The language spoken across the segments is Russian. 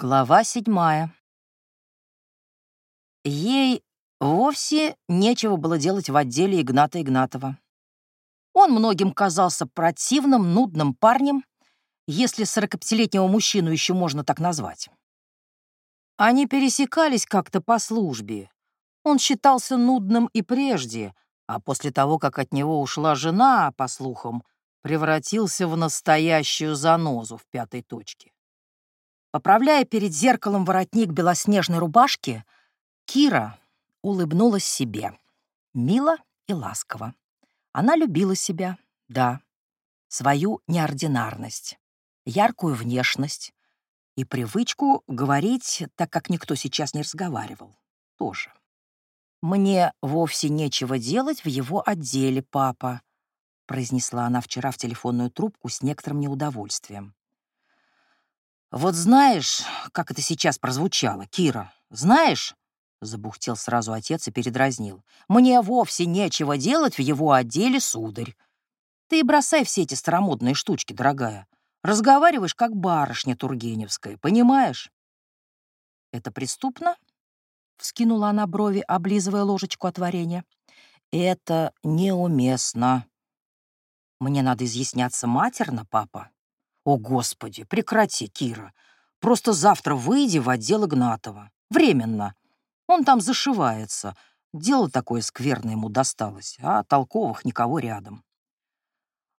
Глава седьмая. Ей вовсе нечего было делать в отделе Игната Игнатова. Он многим казался противным, нудным парнем, если сорокапятилетнего мужчину еще можно так назвать. Они пересекались как-то по службе. Он считался нудным и прежде, а после того, как от него ушла жена, по слухам, превратился в настоящую занозу в пятой точке. Поправляя перед зеркалом воротник белоснежной рубашки, Кира улыбнулась себе. Мило и ласково. Она любила себя, да, свою неординарность, яркую внешность и привычку говорить, так как никто сейчас не разговаривал, тоже. «Мне вовсе нечего делать в его отделе, папа», произнесла она вчера в телефонную трубку с некоторым неудовольствием. «Вот знаешь, как это сейчас прозвучало, Кира? Знаешь?» Забухтел сразу отец и передразнил. «Мне вовсе нечего делать в его отделе, сударь. Ты бросай все эти старомодные штучки, дорогая. Разговариваешь, как барышня Тургеневская, понимаешь?» «Это преступно?» — вскинула она брови, облизывая ложечку от варенья. «Это неуместно. Мне надо изъясняться матерно, папа. О, Господи, прекрати, Кира. Просто завтра выйди в отдел Игнатова. Временно. Он там зашивается. Дело такое скверное ему досталось, а толковых никого рядом.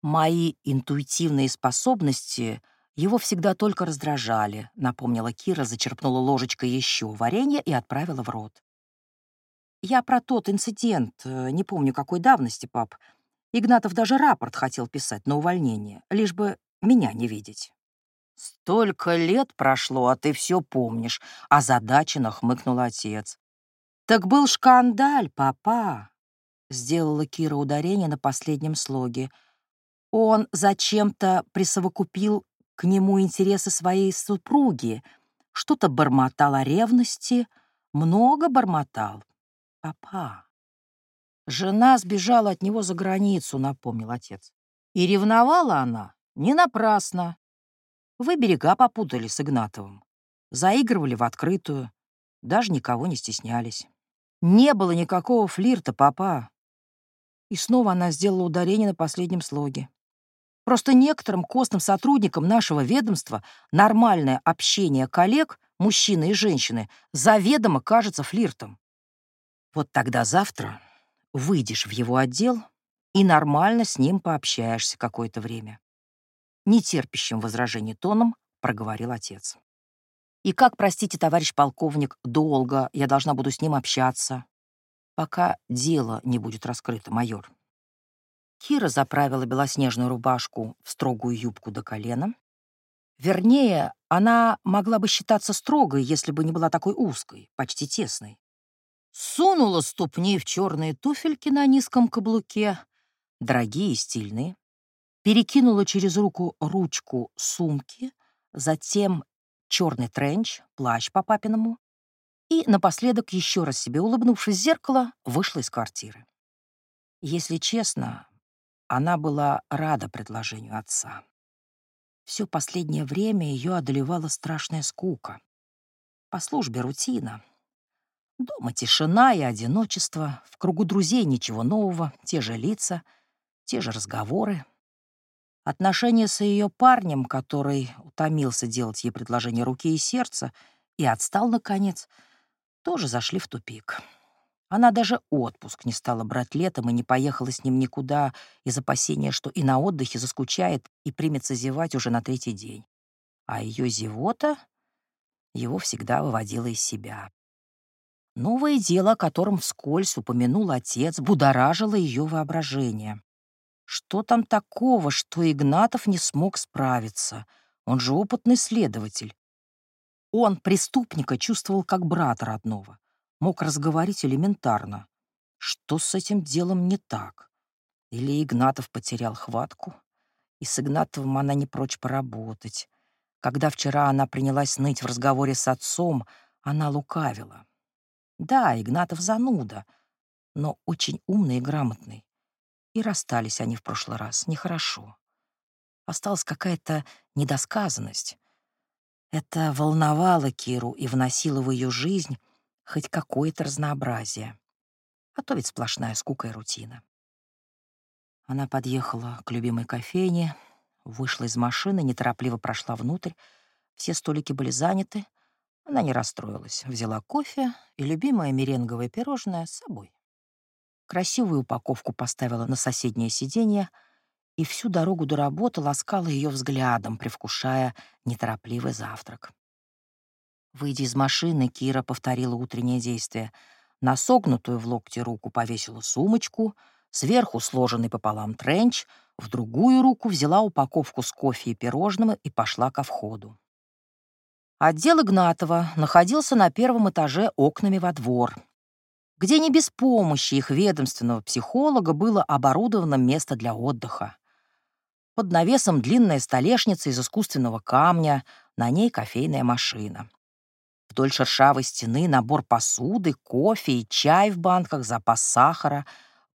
Мои интуитивные способности его всегда только раздражали, напомнила Кира, зачерпнула ложечкой еще варенье и отправила в рот. Я про тот инцидент, э, не помню какой давности, пап. Игнатов даже рапорт хотел писать на увольнение, лишь бы меня не видеть. «Столько лет прошло, а ты все помнишь», — озадаченно хмыкнул отец. «Так был шкандаль, папа», — сделала Кира ударение на последнем слоге. «Он зачем-то присовокупил к нему интересы своей супруги, что-то бормотал о ревности, много бормотал. Папа». Жена сбежала от него за границу, напомнил отец. И ревновала она не напрасно. Вы берега попутали с Игнатовым. Заигрывали в открытую, даже никого не стеснялись. Не было никакого флирта, папа. И снова она сделала ударение на последнем слоге. Просто некоторым костным сотрудникам нашего ведомства нормальное общение коллег, мужчины и женщины, заведомо кажется флиртом. Вот тогда завтра выйдешь в его отдел и нормально с ним пообщаешься какое-то время нетерпящим возражений тоном проговорил отец. «И как, простите, товарищ полковник, долго я должна буду с ним общаться, пока дело не будет раскрыто, майор?» Кира заправила белоснежную рубашку в строгую юбку до колена. Вернее, она могла бы считаться строгой, если бы не была такой узкой, почти тесной. Сунула ступни в черные туфельки на низком каблуке, дорогие и стильные, перекинула через руку ручку сумки, затем черный тренч, плащ по папиному, и напоследок, еще раз себе улыбнувшись в зеркало, вышла из квартиры. Если честно, она была рада предложению отца. Все последнее время ее одолевала страшная скука. По службе рутина. Дома тишина и одиночество, в кругу друзей ничего нового, те же лица, те же разговоры, Отношения с ее парнем, который утомился делать ей предложение руки и сердца и отстал, наконец, тоже зашли в тупик. Она даже отпуск не стала брать летом и не поехала с ним никуда из опасения, что и на отдыхе заскучает и примется зевать уже на третий день. А ее зевота его всегда выводила из себя. Новое дело, о котором вскользь упомянул отец, будоражило ее воображение. Что там такого, что Игнатов не смог справиться? Он же опытный следователь. Он преступника чувствовал как брата родного. Мог разговорить элементарно. Что с этим делом не так? Или Игнатов потерял хватку? И с Игнатовым она не прочь поработать. Когда вчера она принялась ныть в разговоре с отцом, она лукавила. Да, Игнатов зануда, но очень умный и грамотный. И расстались они в прошлый раз. Нехорошо. Осталась какая-то недосказанность. Это волновало Киру и вносило в ее жизнь хоть какое-то разнообразие. А то ведь сплошная скука и рутина. Она подъехала к любимой кофейне, вышла из машины, неторопливо прошла внутрь. Все столики были заняты. Она не расстроилась, взяла кофе и любимое меренговое пирожное с собой. Красивую упаковку поставила на соседнее сиденье и всю дорогу до работы ласкала ее взглядом, привкушая неторопливый завтрак. Выйдя из машины, Кира повторила утреннее действие. На согнутую в локте руку повесила сумочку, сверху сложенный пополам тренч, в другую руку взяла упаковку с кофе и пирожным и пошла ко входу. Отдел Игнатова находился на первом этаже окнами во двор, где не без помощи их ведомственного психолога было оборудовано место для отдыха. Под навесом длинная столешница из искусственного камня, на ней кофейная машина. Вдоль шершавой стены набор посуды, кофе и чай в банках, запас сахара.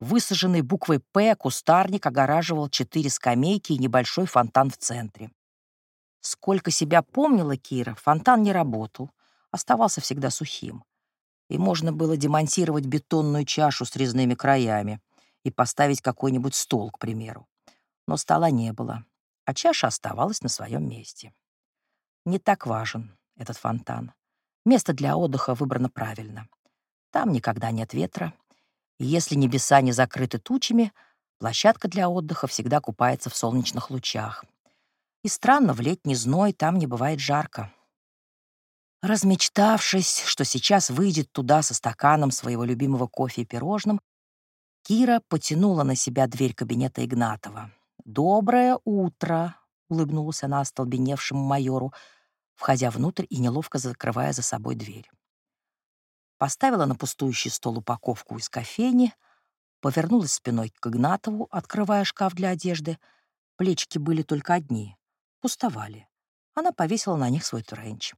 Высаженный буквой «П» кустарник огораживал четыре скамейки и небольшой фонтан в центре. Сколько себя помнила Кира, фонтан не работал, оставался всегда сухим. И можно было демонтировать бетонную чашу с резными краями и поставить какой-нибудь стол, к примеру но стола не было, а чаша оставалась на своем месте. Не так важен этот фонтан. Место для отдыха выбрано правильно. Там никогда нет ветра, и если небеса не закрыты тучами, площадка для отдыха всегда купается в солнечных лучах. И странно, в летний зной там не бывает жарко. Размечтавшись, что сейчас выйдет туда со стаканом своего любимого кофе и пирожным, Кира потянула на себя дверь кабинета Игнатова. «Доброе утро!» — улыбнулась она остолбеневшему майору, входя внутрь и неловко закрывая за собой дверь. Поставила на пустующий стол упаковку из кофейни, повернулась спиной к Игнатову, открывая шкаф для одежды. Плечики были только одни, пустовали. Она повесила на них свой тренч.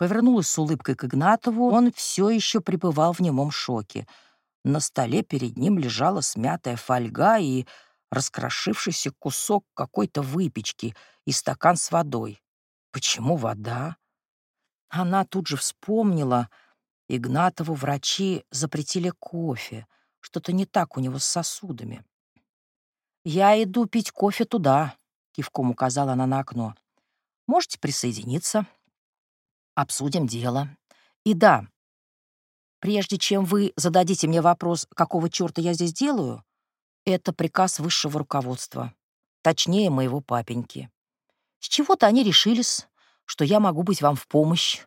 Повернулась с улыбкой к Игнатову, он все еще пребывал в немом шоке. На столе перед ним лежала смятая фольга и раскрошившийся кусок какой-то выпечки и стакан с водой. Почему вода? Она тут же вспомнила, Игнатову врачи запретили кофе. Что-то не так у него с сосудами. «Я иду пить кофе туда», — кивком указала она на окно. «Можете присоединиться. Обсудим дело. И да, прежде чем вы зададите мне вопрос, какого черта я здесь делаю, это приказ высшего руководства, точнее, моего папеньки. С чего-то они решились, что я могу быть вам в помощь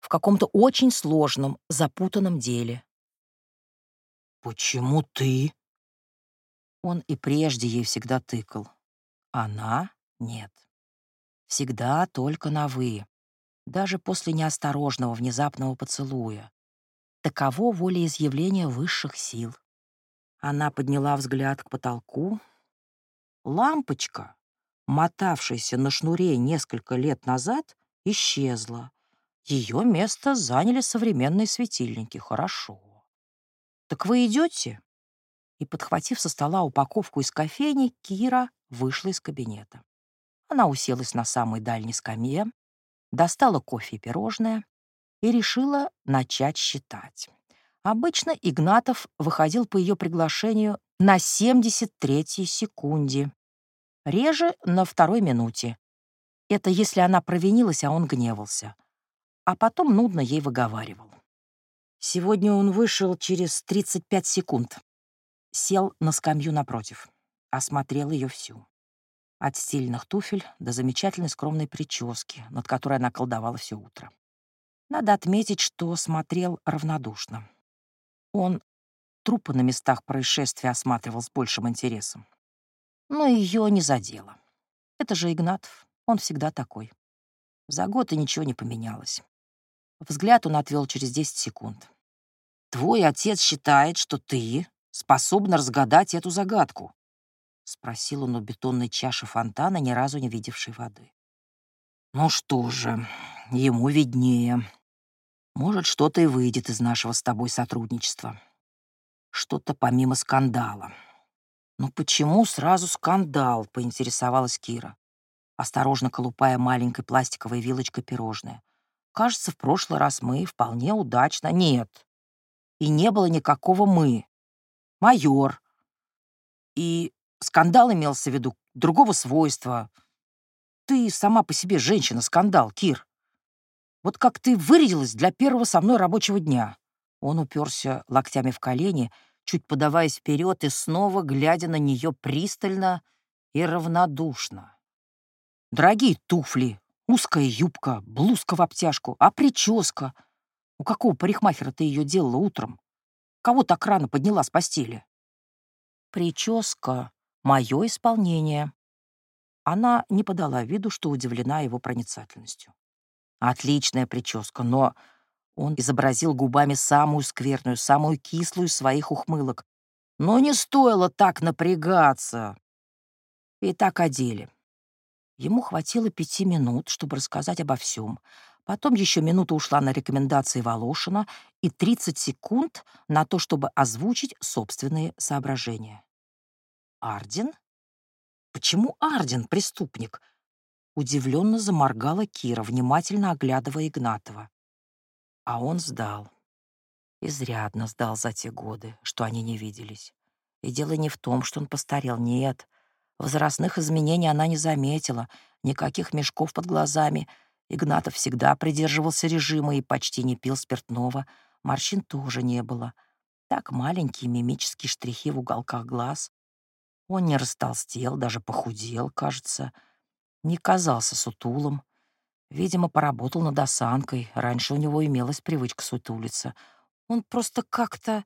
в каком-то очень сложном, запутанном деле. «Почему ты?» Он и прежде ей всегда тыкал. Она — нет. Всегда только на «вы», даже после неосторожного внезапного поцелуя. Таково волеизъявление высших сил. Она подняла взгляд к потолку. Лампочка, мотавшаяся на шнуре несколько лет назад, исчезла. Ее место заняли современные светильники. Хорошо. «Так вы идете?» И, подхватив со стола упаковку из кофейни, Кира вышла из кабинета. Она уселась на самой дальней скамье, достала кофе и пирожное и решила начать считать. Обычно Игнатов выходил по ее приглашению на 73-й секунде, реже — на второй минуте. Это если она провинилась, а он гневался. А потом нудно ей выговаривал. Сегодня он вышел через 35 секунд. Сел на скамью напротив. Осмотрел ее всю. От стильных туфель до замечательной скромной прически, над которой она колдовала все утро. Надо отметить, что смотрел равнодушно. Он трупы на местах происшествия осматривал с большим интересом. Но ее не задело. Это же Игнатов, он всегда такой. За год и ничего не поменялось. Взгляд он отвел через 10 секунд. «Твой отец считает, что ты способна разгадать эту загадку», — спросил он у бетонной чаши фонтана, ни разу не видевшей воды. «Ну что же, ему виднее», может, что-то и выйдет из нашего с тобой сотрудничества. Что-то помимо скандала. «Ну почему сразу скандал?» — поинтересовалась Кира. осторожно колупая маленькой пластиковой вилочкой пирожное. «Кажется, в прошлый раз мы вполне удачно...» «Нет, и не было никакого «мы». Майор. И скандал имелся в виду другого свойства. Ты сама по себе женщина-скандал, Кир. Вот как ты вырядилась для первого со мной рабочего дня. Он уперся локтями в колени, чуть подаваясь вперед и снова глядя на нее пристально и равнодушно. Дорогие туфли, узкая юбка, блузка в обтяжку, а прическа. У какого парикмахера ты ее делала утром? Кого так рано подняла с постели? Прическа — мое исполнение. Она не подала виду, что удивлена его проницательностью. Отличная прическа, но он изобразил губами самую скверную, самую кислую своих ухмылок. Но не стоило так напрягаться. И так одели. Ему хватило пяти минут, чтобы рассказать обо всем. Потом еще минута ушла на рекомендации Волошина и 30 секунд на то, чтобы озвучить собственные соображения. «Арден? Почему Арден преступник?» Удивленно заморгала Кира, внимательно оглядывая Игнатова. А он сдал. Изрядно сдал за те годы, что они не виделись. И дело не в том, что он постарел, нет. Возрастных изменений она не заметила, никаких мешков под глазами. Игнатов всегда придерживался режима и почти не пил спиртного. Морщин тоже не было. Так маленькие мимические штрихи в уголках глаз. Он не растолстел, даже похудел, кажется. Не казался сутулым. Видимо, поработал над осанкой. Раньше у него имелась привычка сутулиться. Он просто как-то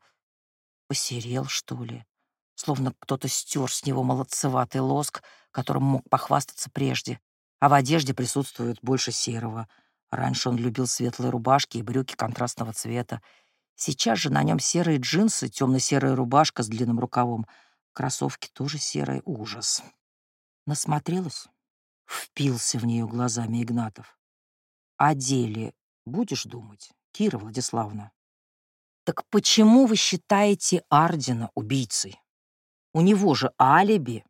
посерел, что ли. Словно кто-то стер с него молодцеватый лоск, которым мог похвастаться прежде. А в одежде присутствует больше серого. Раньше он любил светлые рубашки и брюки контрастного цвета. Сейчас же на нем серые джинсы, темно-серая рубашка с длинным рукавом. Кроссовки тоже серые. Ужас. Насмотрелась? Впился в нее глазами Игнатов. О деле будешь думать, Кира Владиславовна? Так почему вы считаете Ардина убийцей? У него же алиби.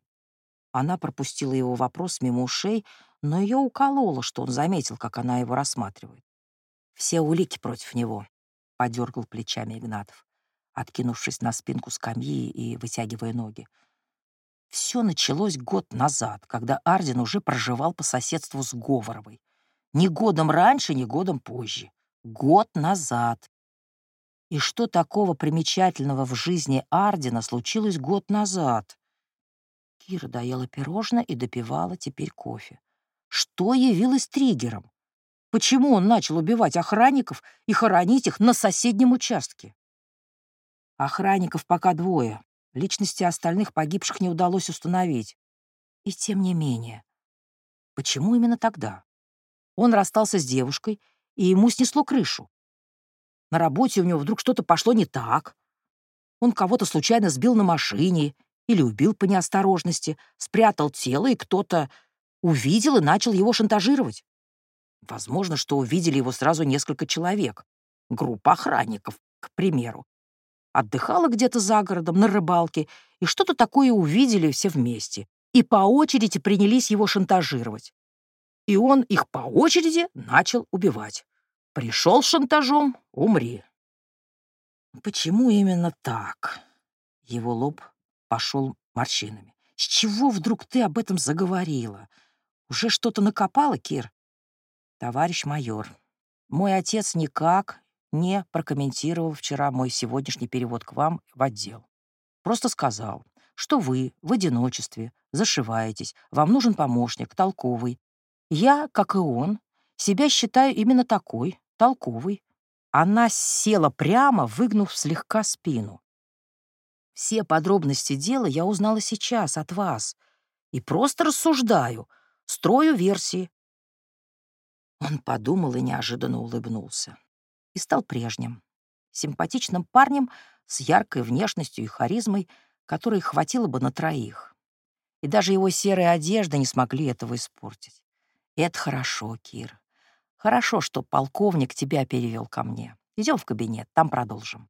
Она пропустила его вопрос мимо ушей, но ее укололо, что он заметил, как она его рассматривает. Все улики против него, — подергал плечами Игнатов, откинувшись на спинку скамьи и вытягивая ноги. Все началось год назад, когда Ардин уже проживал по соседству с Говоровой. Ни годом раньше, ни годом позже. Год назад. И что такого примечательного в жизни Ардина случилось год назад? Кира доела пирожное и допивала теперь кофе. Что явилось триггером? Почему он начал убивать охранников и хоронить их на соседнем участке? Охранников пока двое. Личности остальных погибших не удалось установить. И тем не менее. Почему именно тогда? Он расстался с девушкой, и ему снесло крышу. На работе у него вдруг что-то пошло не так. Он кого-то случайно сбил на машине или убил по неосторожности, спрятал тело, и кто-то увидел и начал его шантажировать. Возможно, что увидели его сразу несколько человек. Группа охранников, к примеру. Отдыхала где-то за городом, на рыбалке, и что-то такое увидели все вместе. И по очереди принялись его шантажировать и он их по очереди начал убивать. Пришел шантажом — умри. Почему именно так? Его лоб пошел морщинами. С чего вдруг ты об этом заговорила? Уже что-то накопала, Кир? Товарищ майор, мой отец никак не прокомментировал вчера мой сегодняшний перевод к вам в отдел. Просто сказал, что вы в одиночестве зашиваетесь, вам нужен помощник, толковый, я, как и он, себя считаю именно такой, толковой. Она села прямо, выгнув слегка спину. Все подробности дела я узнала сейчас от вас и просто рассуждаю, строю версии. Он подумал и неожиданно улыбнулся. И стал прежним, симпатичным парнем с яркой внешностью и харизмой, которой хватило бы на троих. И даже его серые одежды не смогли этого испортить. Это хорошо, Кир. Хорошо, что полковник тебя перевел ко мне. Идем в кабинет, там продолжим.